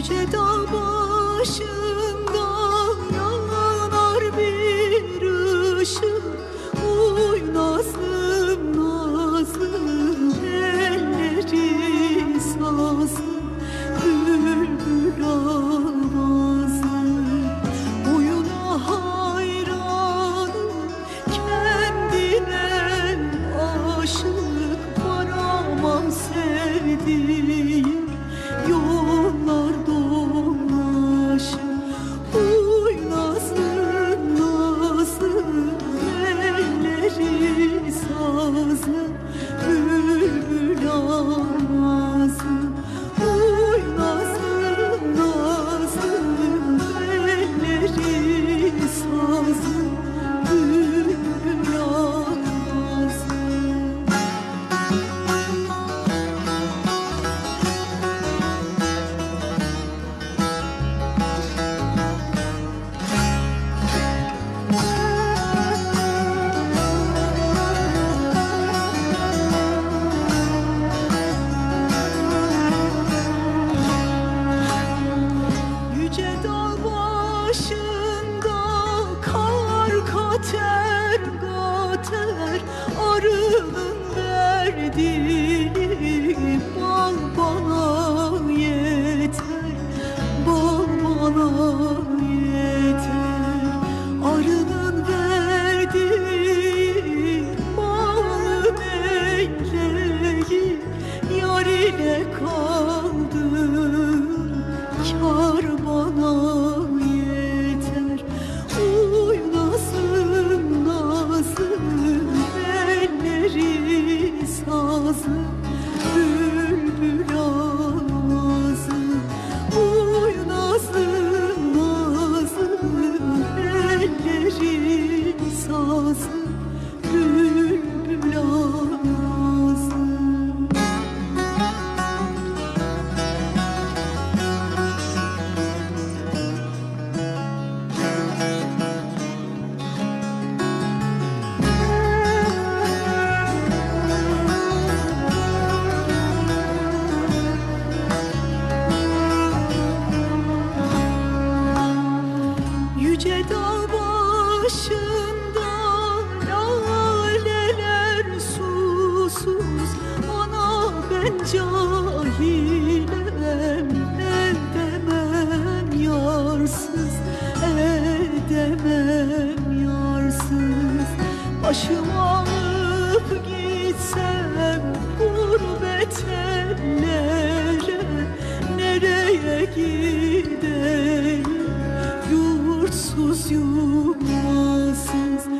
yüce dağ başı. yine kaldı. Kar bana yeter. Oynasın nazım elleri sazı. Bülbül ağzı. Oynasın nazım elleri sazı. Bülbül ağzı. yüce dağ başında laleler susuz. Ana ben cahilem edemem yarsız edemem yarsız. Başıma Yurtsuz yuvasız